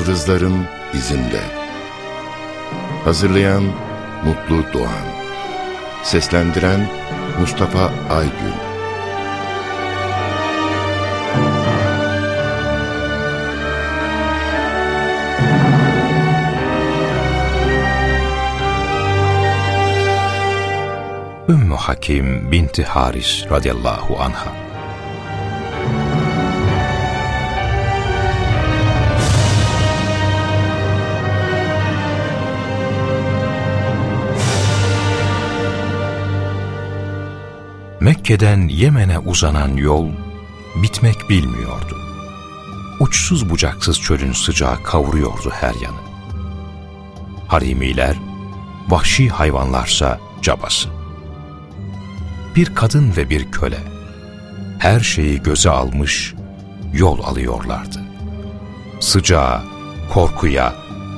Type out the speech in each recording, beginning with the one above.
Yıldızların izinde. Hazırlayan Mutlu Doğan. Seslendiren Mustafa Aygün. Ümmü Hakim binti Haris radıyallahu anha Mekke'den Yemen'e uzanan yol bitmek bilmiyordu. Uçsuz bucaksız çölün sıcağı kavuruyordu her yanı. Harimiler, vahşi hayvanlarsa cabası. Bir kadın ve bir köle, her şeyi göze almış, yol alıyorlardı. Sıcağa, korkuya,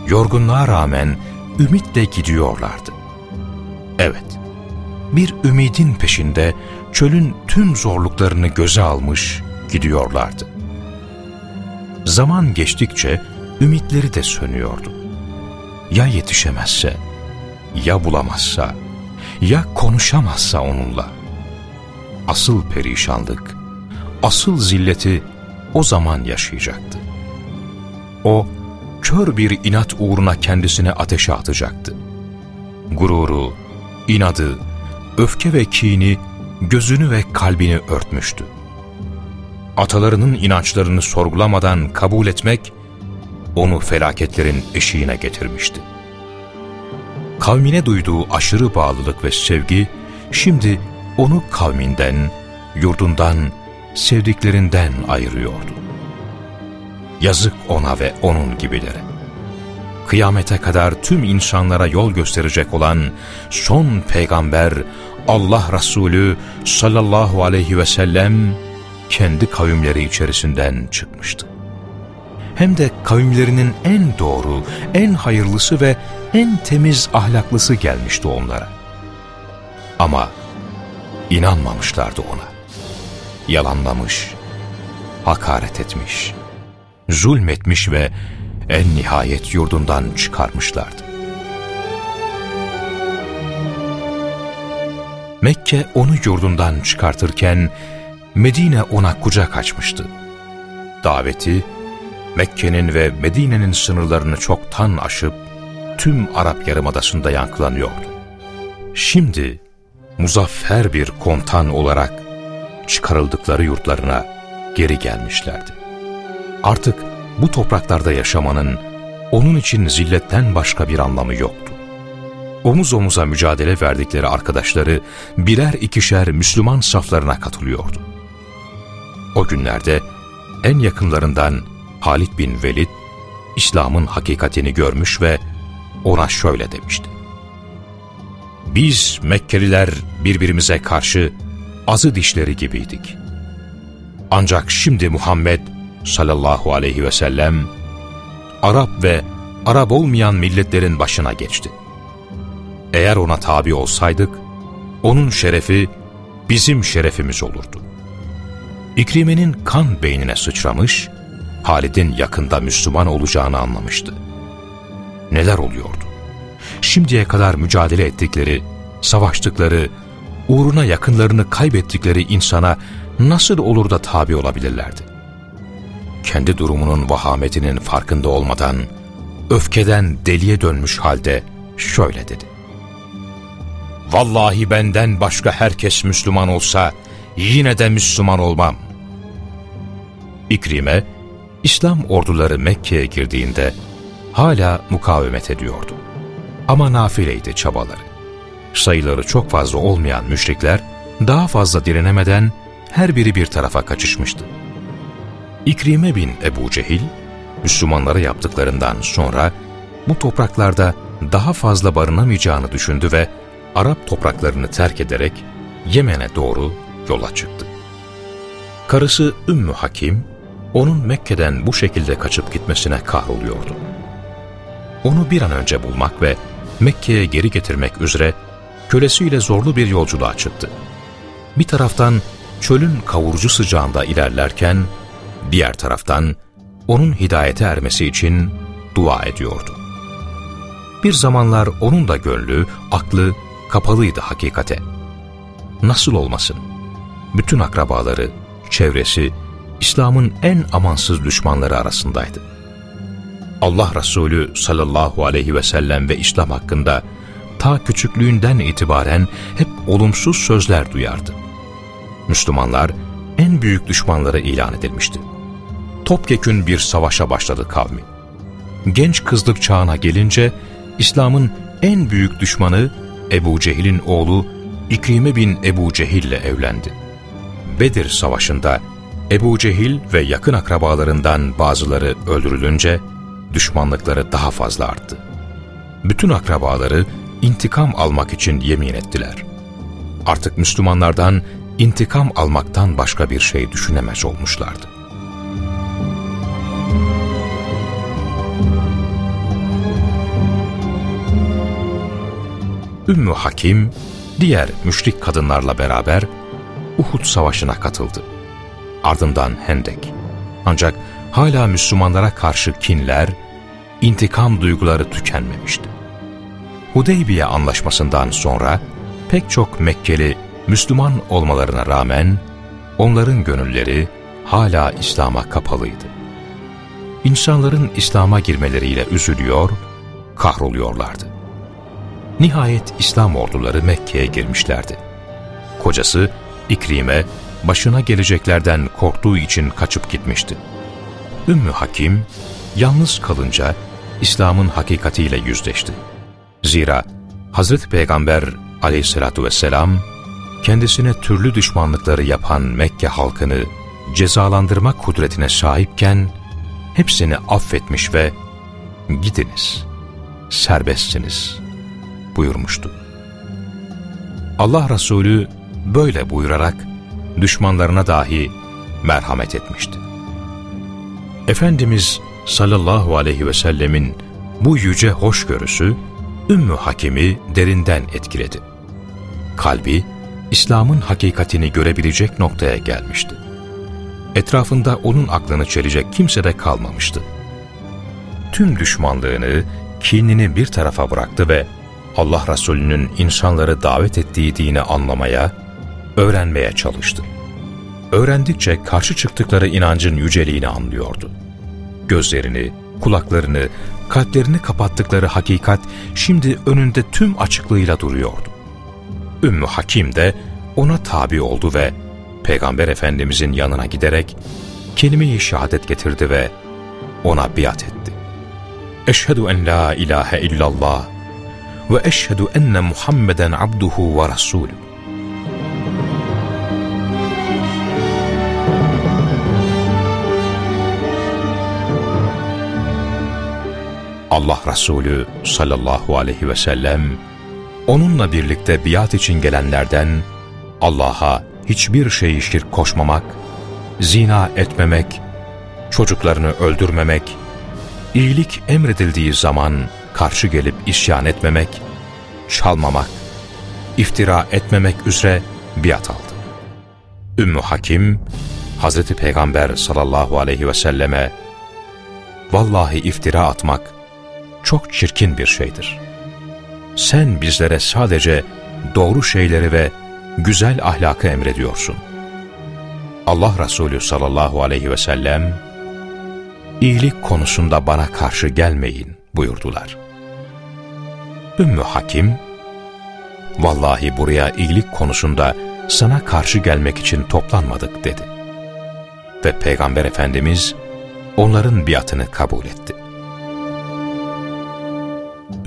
yorgunluğa rağmen ümitle gidiyorlardı. Bir ümidin peşinde çölün tüm zorluklarını göze almış gidiyorlardı. Zaman geçtikçe ümitleri de sönüyordu. Ya yetişemezse, ya bulamazsa, ya konuşamazsa onunla. Asıl perişanlık, asıl zilleti o zaman yaşayacaktı. O, kör bir inat uğruna kendisine ateşe atacaktı. Gururu, inadı, öfke ve kini gözünü ve kalbini örtmüştü. Atalarının inançlarını sorgulamadan kabul etmek, onu felaketlerin eşiğine getirmişti. Kavmine duyduğu aşırı bağlılık ve sevgi, şimdi onu kavminden, yurdundan, sevdiklerinden ayırıyordu. Yazık ona ve onun gibilere. Kıyamete kadar tüm insanlara yol gösterecek olan son peygamber Allah Resulü sallallahu aleyhi ve sellem kendi kavimleri içerisinden çıkmıştı. Hem de kavimlerinin en doğru, en hayırlısı ve en temiz ahlaklısı gelmişti onlara. Ama inanmamışlardı ona. Yalanlamış, hakaret etmiş, zulmetmiş ve en nihayet yurdundan çıkarmışlardı. Mekke onu yurdundan çıkartırken Medine ona kucak açmıştı. Daveti Mekke'nin ve Medine'nin sınırlarını çoktan aşıp tüm Arap Yarımadası'nda yankılanıyordu. Şimdi muzaffer bir komutan olarak çıkarıldıkları yurtlarına geri gelmişlerdi. Artık bu topraklarda yaşamanın onun için zilletten başka bir anlamı yoktu. Omuz omuza mücadele verdikleri arkadaşları birer ikişer Müslüman saflarına katılıyordu. O günlerde en yakınlarından Halid bin Velid, İslam'ın hakikatini görmüş ve ona şöyle demişti. Biz Mekkeliler birbirimize karşı azı dişleri gibiydik. Ancak şimdi Muhammed sallallahu aleyhi ve sellem Arap ve Arap olmayan milletlerin başına geçti. Eğer ona tabi olsaydık, onun şerefi bizim şerefimiz olurdu. İkrimenin kan beynine sıçramış, Halid'in yakında Müslüman olacağını anlamıştı. Neler oluyordu? Şimdiye kadar mücadele ettikleri, savaştıkları, uğruna yakınlarını kaybettikleri insana nasıl olur da tabi olabilirlerdi? Kendi durumunun vahametinin farkında olmadan, öfkeden deliye dönmüş halde şöyle dedi. Vallahi benden başka herkes Müslüman olsa yine de Müslüman olmam. İkrime, İslam orduları Mekke'ye girdiğinde hala mukavemet ediyordu. Ama nafileydi çabaları. Sayıları çok fazla olmayan müşrikler daha fazla direnemeden her biri bir tarafa kaçışmıştı. İkrime bin Ebu Cehil, Müslümanlara yaptıklarından sonra bu topraklarda daha fazla barınamayacağını düşündü ve Arap topraklarını terk ederek Yemen'e doğru yola çıktı. Karısı Ümmü Hakim, onun Mekke'den bu şekilde kaçıp gitmesine kahroluyordu. Onu bir an önce bulmak ve Mekke'ye geri getirmek üzere kölesiyle zorlu bir yolculuğa çıktı. Bir taraftan çölün kavurucu sıcağında ilerlerken, diğer taraftan onun hidayete ermesi için dua ediyordu. Bir zamanlar onun da gönlü, aklı kapalıydı hakikate. Nasıl olmasın? Bütün akrabaları, çevresi, İslam'ın en amansız düşmanları arasındaydı. Allah Resulü sallallahu aleyhi ve sellem ve İslam hakkında ta küçüklüğünden itibaren hep olumsuz sözler duyardı. Müslümanlar en büyük düşmanları ilan edilmişti. Topyekün bir savaşa başladı kavmi. Genç kızlık çağına gelince İslam'ın en büyük düşmanı Ebu Cehil'in oğlu İkrime bin Ebu Cehil ile evlendi. Bedir Savaşı'nda Ebu Cehil ve yakın akrabalarından bazıları öldürülünce düşmanlıkları daha fazla arttı. Bütün akrabaları intikam almak için yemin ettiler. Artık Müslümanlardan intikam almaktan başka bir şey düşünemez olmuşlardı. Ümmü Hakim, diğer müşrik kadınlarla beraber Uhud Savaşı'na katıldı. Ardından Hendek. Ancak hala Müslümanlara karşı kinler, intikam duyguları tükenmemişti. Hudeybiye anlaşmasından sonra pek çok Mekkeli Müslüman olmalarına rağmen onların gönülleri hala İslam'a kapalıydı. İnsanların İslam'a girmeleriyle üzülüyor, kahroluyorlardı. Nihayet İslam orduları Mekke'ye girmişlerdi. Kocası İkrime başına geleceklerden korktuğu için kaçıp gitmişti. Ümmü Hakim yalnız kalınca İslam'ın hakikatiyle yüzleşti. Zira Hazreti Peygamber aleyhissalatu vesselam kendisine türlü düşmanlıkları yapan Mekke halkını cezalandırma kudretine sahipken hepsini affetmiş ve gidiniz, serbestsiniz buyurmuştu. Allah Resulü böyle buyurarak düşmanlarına dahi merhamet etmişti. Efendimiz sallallahu aleyhi ve sellemin bu yüce hoşgörüsü Ümmü Hakim'i derinden etkiledi. Kalbi, İslam'ın hakikatini görebilecek noktaya gelmişti. Etrafında onun aklını çelecek kimse de kalmamıştı. Tüm düşmanlığını, kinini bir tarafa bıraktı ve Allah Resulü'nün insanları davet ettiği dini anlamaya, öğrenmeye çalıştı. Öğrendikçe karşı çıktıkları inancın yüceliğini anlıyordu. Gözlerini, kulaklarını, kalplerini kapattıkları hakikat şimdi önünde tüm açıklığıyla duruyordu. Ümmü Hakim de ona tabi oldu ve Peygamber Efendimizin yanına giderek kelime-i şehadet getirdi ve ona biat etti. Eşhedü en la ilahe illallah ve eşhedü enne Muhammeden abduhu ve rasulü. Allah Resulü sallallahu aleyhi ve sellem onunla birlikte biat için gelenlerden Allah'a hiçbir şeyi şirk koşmamak, zina etmemek, çocuklarını öldürmemek, iyilik emredildiği zaman karşı gelip isyan etmemek, çalmamak, iftira etmemek üzere biat aldı. Ümmü Hakim, Hazreti Peygamber sallallahu aleyhi ve selleme, Vallahi iftira atmak çok çirkin bir şeydir. Sen bizlere sadece doğru şeyleri ve güzel ahlakı emrediyorsun. Allah Resulü sallallahu aleyhi ve sellem, iyilik konusunda bana karşı gelmeyin buyurdular. Ümmü Hakim, vallahi buraya iyilik konusunda sana karşı gelmek için toplanmadık dedi. Ve Peygamber Efendimiz onların biatını kabul etti.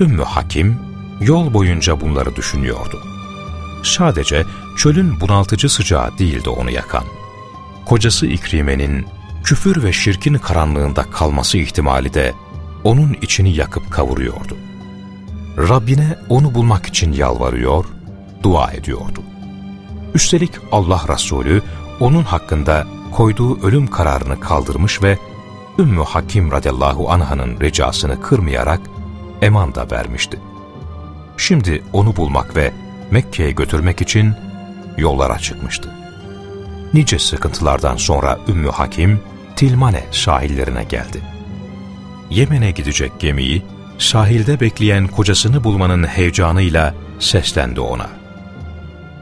Ümmü Hakim yol boyunca bunları düşünüyordu. Sadece çölün bunaltıcı sıcağı değildi onu yakan. Kocası İkrime'nin küfür ve şirkin karanlığında kalması ihtimali de onun içini yakıp kavuruyordu. Rabbine onu bulmak için yalvarıyor, dua ediyordu. Üstelik Allah Resulü onun hakkında koyduğu ölüm kararını kaldırmış ve Ümmü Hakim radıyallahu anh'ın ricasını kırmayarak eman da vermişti. Şimdi onu bulmak ve Mekke'ye götürmek için yollara çıkmıştı. Nice sıkıntılardan sonra Ümmü Hakim, Tilmane sahillerine geldi. Yemen'e gidecek gemiyi, sahilde bekleyen kocasını bulmanın heyecanıyla seslendi ona.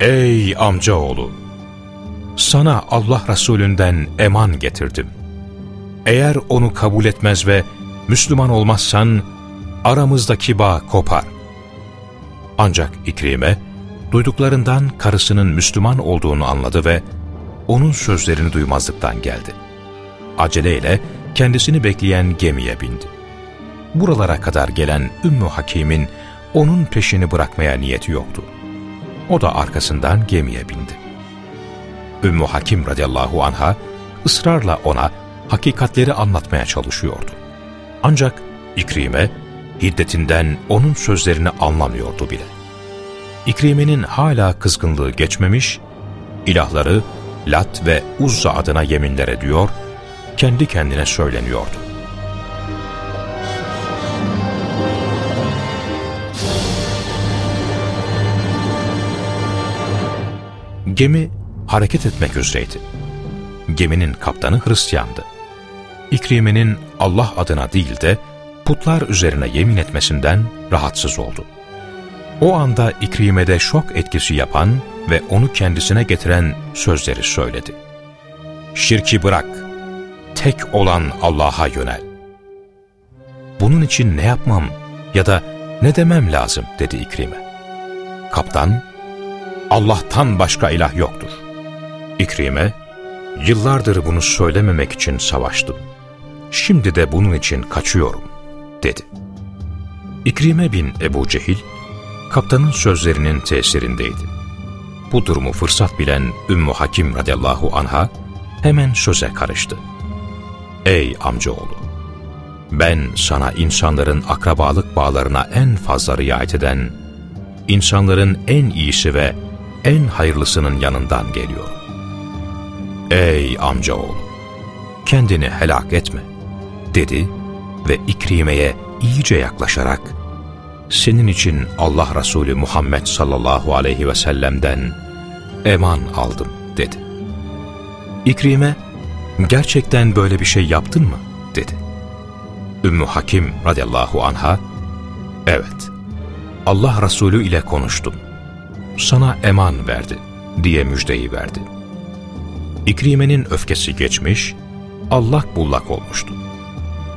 Ey amcaoğlu! Sana Allah Resulünden eman getirdim. Eğer onu kabul etmez ve Müslüman olmazsan aramızdaki bağ kopar. Ancak İkrime, duyduklarından karısının Müslüman olduğunu anladı ve onun sözlerini duymazlıktan geldi. Aceleyle kendisini bekleyen gemiye bindi. Buralara kadar gelen Ümmü Hakim'in onun peşini bırakmaya niyeti yoktu. O da arkasından gemiye bindi. Ümmü Hakim radıyallahu anha ısrarla ona hakikatleri anlatmaya çalışıyordu. Ancak İkrime hiddetinden onun sözlerini anlamıyordu bile. İkrime'nin hala kızgınlığı geçmemiş, ilahları Lat ve Uzza adına yeminler ediyor, kendi kendine söyleniyordu. Gemi hareket etmek üzereydi. Geminin kaptanı Hristiyandı. İkrime'nin Allah adına değil de putlar üzerine yemin etmesinden rahatsız oldu. O anda İkrime'de şok etkisi yapan ve onu kendisine getiren sözleri söyledi. Şirki bırak, tek olan Allah'a yönel. Bunun için ne yapmam ya da ne demem lazım dedi İkrime. Kaptan, Allah'tan başka ilah yoktur. İkrime, yıllardır bunu söylememek için savaştım. Şimdi de bunun için kaçıyorum, dedi. İkrime bin Ebu Cehil, kaptanın sözlerinin tesirindeydi. Bu durumu fırsat bilen Ümmü Hakim radıyallahu anha hemen söze karıştı. Ey amcaoğlu! Ben sana insanların akrabalık bağlarına en fazla riayet eden, insanların en iyisi ve en hayırlısının yanından geliyor. Ey amcaoğlu! Kendini helak etme, dedi ve İkrime'ye iyice yaklaşarak, senin için Allah Resulü Muhammed sallallahu aleyhi ve sellem'den eman aldım, dedi. İkrime, gerçekten böyle bir şey yaptın mı? dedi. Ümmü Hakim radıyallahu anha, evet, Allah Resulü ile konuştum sana eman verdi diye müjdeyi verdi. İkrimenin öfkesi geçmiş, allak bullak olmuştu.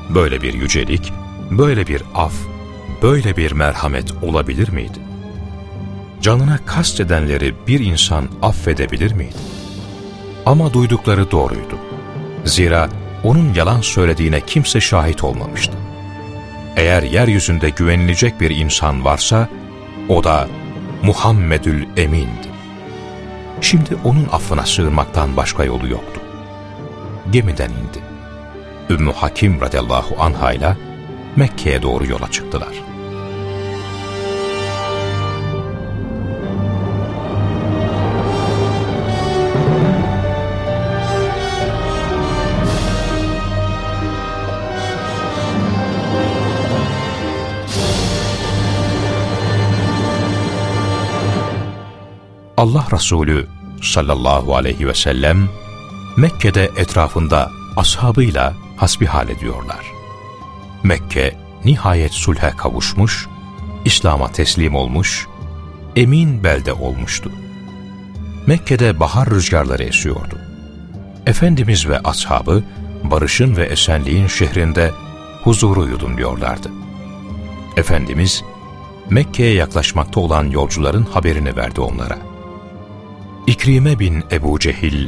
Böyle bir yücelik, böyle bir af, böyle bir merhamet olabilir miydi? Canına kastedenleri bir insan affedebilir miydi? Ama duydukları doğruydu. Zira onun yalan söylediğine kimse şahit olmamıştı. Eğer yeryüzünde güvenilecek bir insan varsa, o da Muhammedül Emin'di. Şimdi onun affına sığınmaktan başka yolu yoktu. Gemiden indi. Ümmü Hakim radıyallahu anha ile Mekke'ye doğru yola çıktılar. Allah Resulü sallallahu aleyhi ve sellem Mekke'de etrafında ashabıyla hasbihal ediyorlar. Mekke nihayet sulhe kavuşmuş, İslam'a teslim olmuş, emin belde olmuştu. Mekke'de bahar rüzgarları esiyordu. Efendimiz ve ashabı barışın ve esenliğin şehrinde huzuru yudumluyorlardı. Efendimiz Mekke'ye yaklaşmakta olan yolcuların haberini verdi onlara. İkrime bin Ebu Cehil,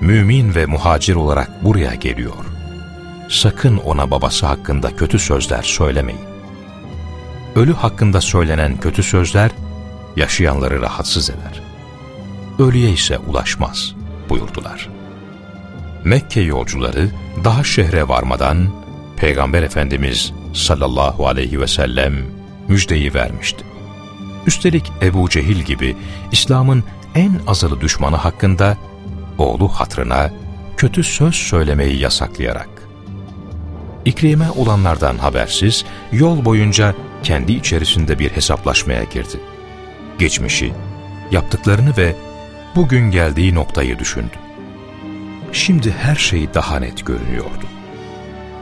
mümin ve muhacir olarak buraya geliyor. Sakın ona babası hakkında kötü sözler söylemeyin. Ölü hakkında söylenen kötü sözler, yaşayanları rahatsız eder. Ölüye ise ulaşmaz, buyurdular. Mekke yolcuları daha şehre varmadan, Peygamber Efendimiz sallallahu aleyhi ve sellem müjdeyi vermişti. Üstelik Ebu Cehil gibi İslam'ın en azılı düşmanı hakkında oğlu hatrına kötü söz söylemeyi yasaklayarak. İkrime olanlardan habersiz yol boyunca kendi içerisinde bir hesaplaşmaya girdi. Geçmişi, yaptıklarını ve bugün geldiği noktayı düşündü. Şimdi her şey daha net görünüyordu.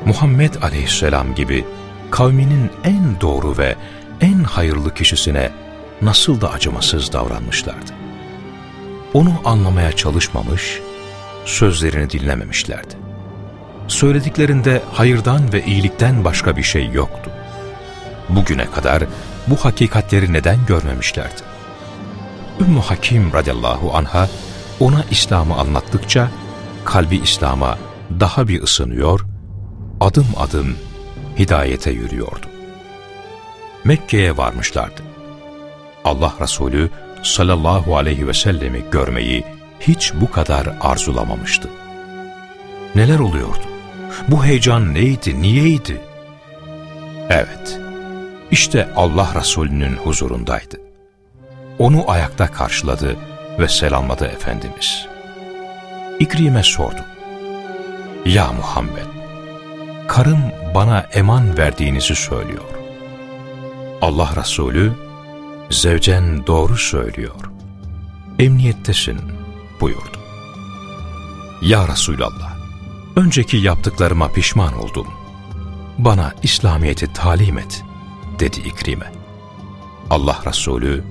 Muhammed aleyhisselam gibi kavminin en doğru ve en hayırlı kişisine nasıl da acımasız davranmışlardı. Onu anlamaya çalışmamış, sözlerini dinlememişlerdi. Söylediklerinde hayırdan ve iyilikten başka bir şey yoktu. Bugüne kadar bu hakikatleri neden görmemişlerdi? Ümmü Hakim radıyallahu anha ona İslam'ı anlattıkça kalbi İslam'a daha bir ısınıyor, adım adım hidayete yürüyordu. Mekke'ye varmışlardı. Allah Resulü sallallahu aleyhi ve sellemi görmeyi hiç bu kadar arzulamamıştı. Neler oluyordu? Bu heyecan neydi, niyeydi? Evet, işte Allah Resulü'nün huzurundaydı. Onu ayakta karşıladı ve selamladı Efendimiz. İkrime sordu. Ya Muhammed, karım bana eman verdiğinizi söylüyor. Allah Resulü, zevcen doğru söylüyor. Emniyettesin buyurdu. Ya Resulallah, önceki yaptıklarıma pişman oldum. Bana İslamiyet'i talim et, dedi İkrime. Allah Resulü,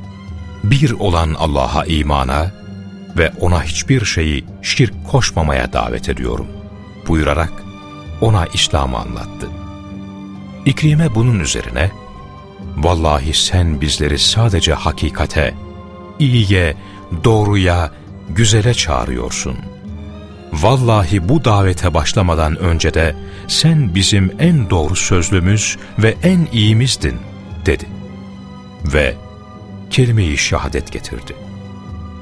bir olan Allah'a imana ve ona hiçbir şeyi şirk koşmamaya davet ediyorum buyurarak ona İslam'ı anlattı. İkrime bunun üzerine, Vallahi sen bizleri sadece hakikate, iyiye, doğruya, güzele çağırıyorsun. Vallahi bu davete başlamadan önce de sen bizim en doğru sözlümüz ve en iyimizdin, dedi. Ve kelime-i şehadet getirdi.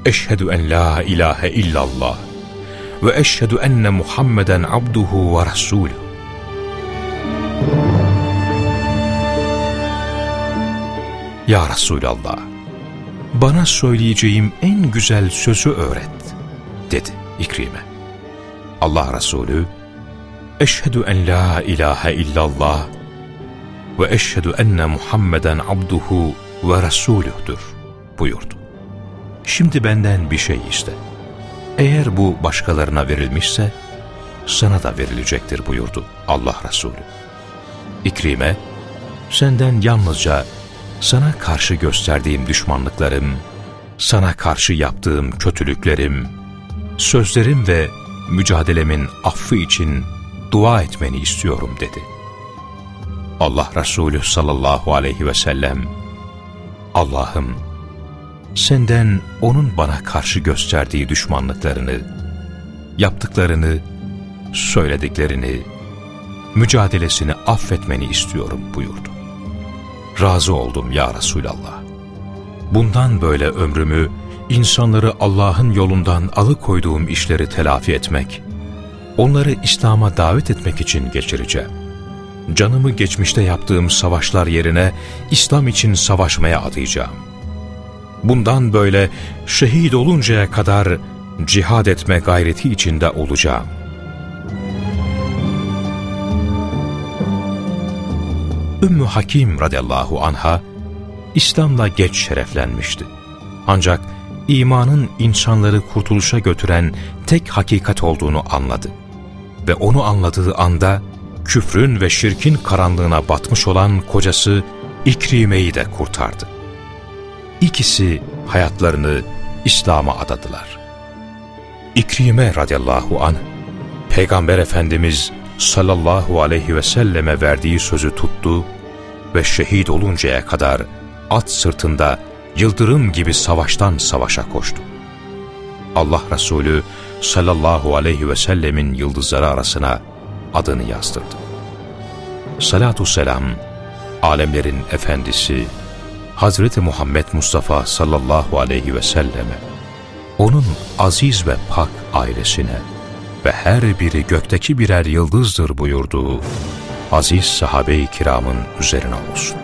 Eşhedü en la ilahe illallah ve eşhedü enne Muhammeden abduhu ve resulü. Ya Resulallah, bana söyleyeceğim en güzel sözü öğret, dedi İkrime. Allah Resulü, Eşhedü en la ilahe illallah ve eşhedü enne Muhammeden abduhu ve Resulühdür buyurdu. Şimdi benden bir şey iste. Eğer bu başkalarına verilmişse sana da verilecektir buyurdu Allah Resulü. İkrime, senden yalnızca sana karşı gösterdiğim düşmanlıklarım, sana karşı yaptığım kötülüklerim, sözlerim ve mücadelemin affı için dua etmeni istiyorum dedi. Allah Resulü sallallahu aleyhi ve sellem, Allah'ım senden onun bana karşı gösterdiği düşmanlıklarını, yaptıklarını, söylediklerini, mücadelesini affetmeni istiyorum buyurdu. Razı oldum ya Resulallah. Bundan böyle ömrümü insanları Allah'ın yolundan alıkoyduğum işleri telafi etmek, onları İslam'a davet etmek için geçireceğim. Canımı geçmişte yaptığım savaşlar yerine İslam için savaşmaya adayacağım. Bundan böyle şehit oluncaya kadar cihad etme gayreti içinde olacağım.'' Ümmü Hakim radıyallahu anha İslam'la geç şereflenmişti. Ancak imanın insanları kurtuluşa götüren tek hakikat olduğunu anladı. Ve onu anladığı anda küfrün ve şirkin karanlığına batmış olan kocası İkrime'yi de kurtardı. İkisi hayatlarını İslam'a adadılar. İkrime radıyallahu anh, Peygamber Efendimiz sallallahu aleyhi ve selleme verdiği sözü tuttu ve şehit oluncaya kadar at sırtında yıldırım gibi savaştan savaşa koştu. Allah Resulü sallallahu aleyhi ve sellemin yıldızları arasına adını yazdırdı. Salatu selam, alemlerin efendisi, Hazreti Muhammed Mustafa sallallahu aleyhi ve selleme, onun aziz ve pak ailesine ve her biri gökteki birer yıldızdır buyurduğu aziz sahabe-i kiramın üzerine olsun.